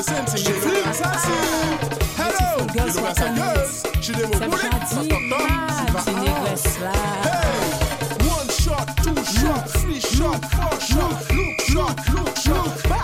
representing me from Assassin. Hello, you look as a. She dey move booty, talk talk. Hey, one shot, two shot, three shot, four shot, look shot, look shot.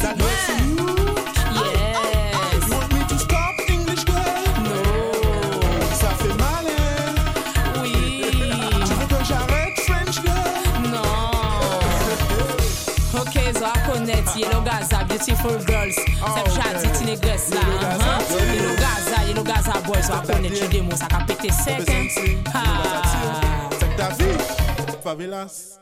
That's honnête, Yellow Gaza, beautiful girls. Sep chati ti negres la. Yellow Gaza, Yellow Gaza boys, wakone chide mou, sa ka pete sek. Ha! Ah. Sek ta vi, favelas.